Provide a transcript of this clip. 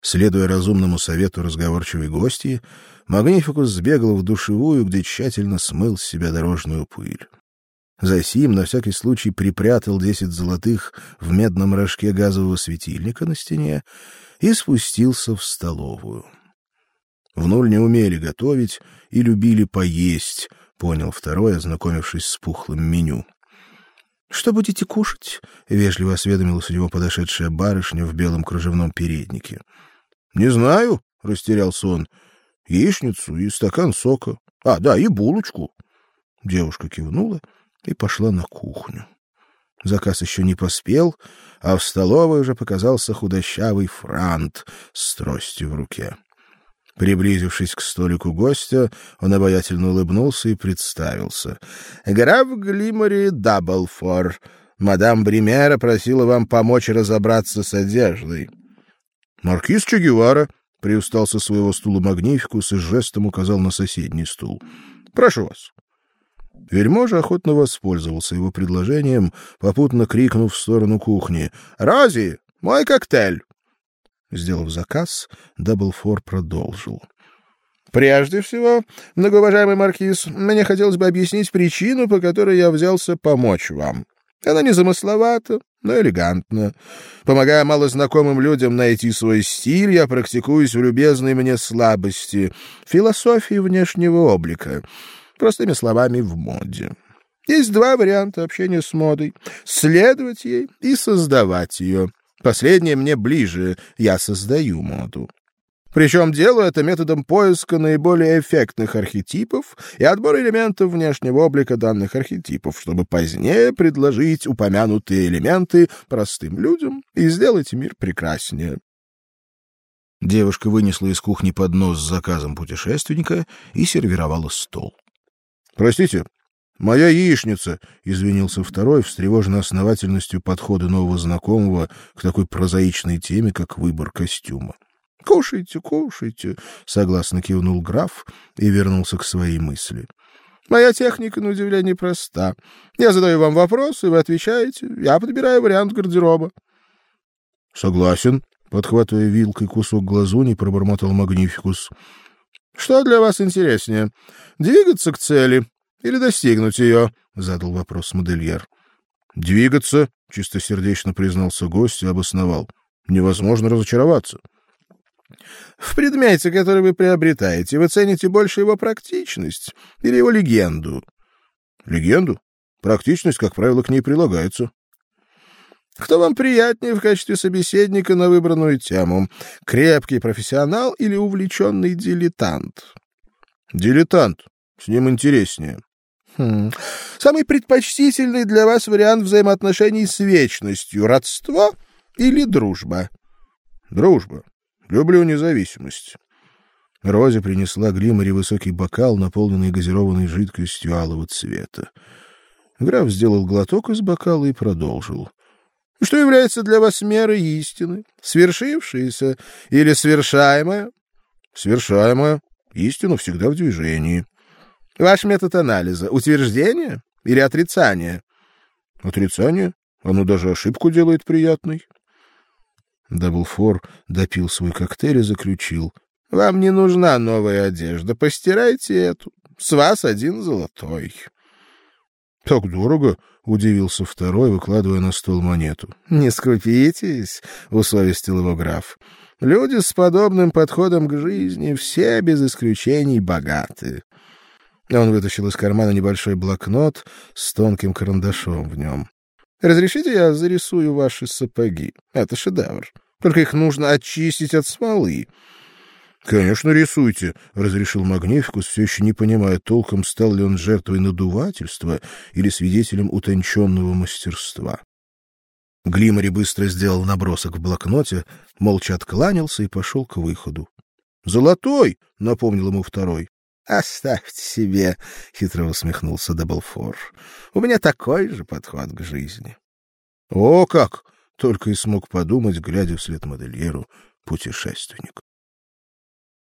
Следуя разумному совету разговорчивой гости, Магнификус сбегал в душевую, где тщательно смыл с себя дорожную пыль. Засим на всякий случай припрятал десять золотых в медном рожке газового светильника на стене и спустился в столовую. В ноль не умели готовить и любили поесть, понял второй, ознакомившись с пухлым меню. Что будете кушать? вежливо осведомилась у него подошедшая барышня в белом кружевном переднике. Не знаю, растерялся он. Яичницу и стакан сока. А, да, и булочку. Девушка кивнула и пошла на кухню. Заказ еще не поспел, а в столовой уже показался худощавый франт с тростью в руке. Приблизившись к столику гостя, он обаятельно улыбнулся и представился. «Граф Глимори Даблфор. Мадам Бримера просила вам помочь разобраться с одеждой». «Маркиз Че Гевара», — привстал со своего стула Магнификус и жестом указал на соседний стул. «Прошу вас». Вельможа охотно воспользовался его предложением, попутно крикнув в сторону кухни. «Рози, мой коктейль!» Сделав заказ, Даблфор продолжил. Прежде всего, многоуважаемый маркиз, мне хотелось бы объяснить причину, по которой я взялся помочь вам. Она незамысловата, но элегантна. Помогая малознакомым людям найти свой стиль, я практикуюсь в любезной мне слабости, философии внешнего облика, простыми словами, в моде. Есть два варианта общения с модой — следовать ей и создавать ее. Последнее мне ближе, я создаю моду. Причем делаю это методом поиска наиболее эффектных архетипов и отбора элементов внешнего облика данных архетипов, чтобы позднее предложить упомянутые элементы простым людям и сделать мир прекраснее. Девушка вынесла из кухни поднос с заказом путешественника и сервировала стол. Простите, Моя яичница, извинился второй, встревоженный основательностью подхода нового знакомого к такой прозаичной теме, как выбор костюма. Кушайте, кушайте, согласно кивнул граф и вернулся к своей мысли. Моя техника, на удивление, проста. Я задаю вам вопросы, вы отвечаете, я подбираю вариант гардероба. Согласен, подхватывая вилкой кусок глазуни, пробормотал Магнификус. Что для вас интереснее: двигаться к цели или достигнуть ее? — задал вопрос модельер. — Двигаться, — чистосердечно признался гость и обосновал. — Невозможно разочароваться. — В предмете, который вы приобретаете, вы цените больше его практичность или его легенду? — Легенду? Практичность, как правило, к ней прилагается. Кто вам приятнее в качестве собеседника на выбранную тему? Крепкий профессионал или увлеченный дилетант? Дилетант. С ним интереснее. Хм. Самый предпочтительный для вас вариант взаимоотношений с вечностью — родство или дружба? Дружба. Люблю независимость. Рози принесла Глиморе высокий бокал, наполненный газированной жидкостью алого цвета. Граф сделал глоток из бокала и продолжил. Что является для вас мерой истины? Свершившееся или свершаемое? Свершаемое. Истина всегда в движении. Ваш метод анализа — утверждение или отрицание? Отрицание. Оно даже ошибку делает приятной. Даблфор допил свой коктейль и заключил. — Вам не нужна новая одежда. Постирайте эту. С вас один золотой. — Так дорого? — удивился второй, выкладывая на стол монету. — Не скупитесь, — усовестил его граф. — Люди с подобным подходом к жизни все без исключений богаты. Он вытащил из кармана небольшой блокнот с тонким карандашом в нем. «Разрешите я зарисую ваши сапоги? Это шедевр. Только их нужно очистить от смолы». «Конечно, рисуйте», — разрешил Магнификус, все еще не понимая толком, стал ли он жертвой надувательства или свидетелем утонченного мастерства. Глимари быстро сделал набросок в блокноте, молча откланялся и пошел к выходу. «Золотой!» — напомнил ему второй. Оставьте себе, хитро усмехнулся Даблфор. У меня такой же подход к жизни. О, как! Только и смог подумать, глядя вслед модельеру, путешественник.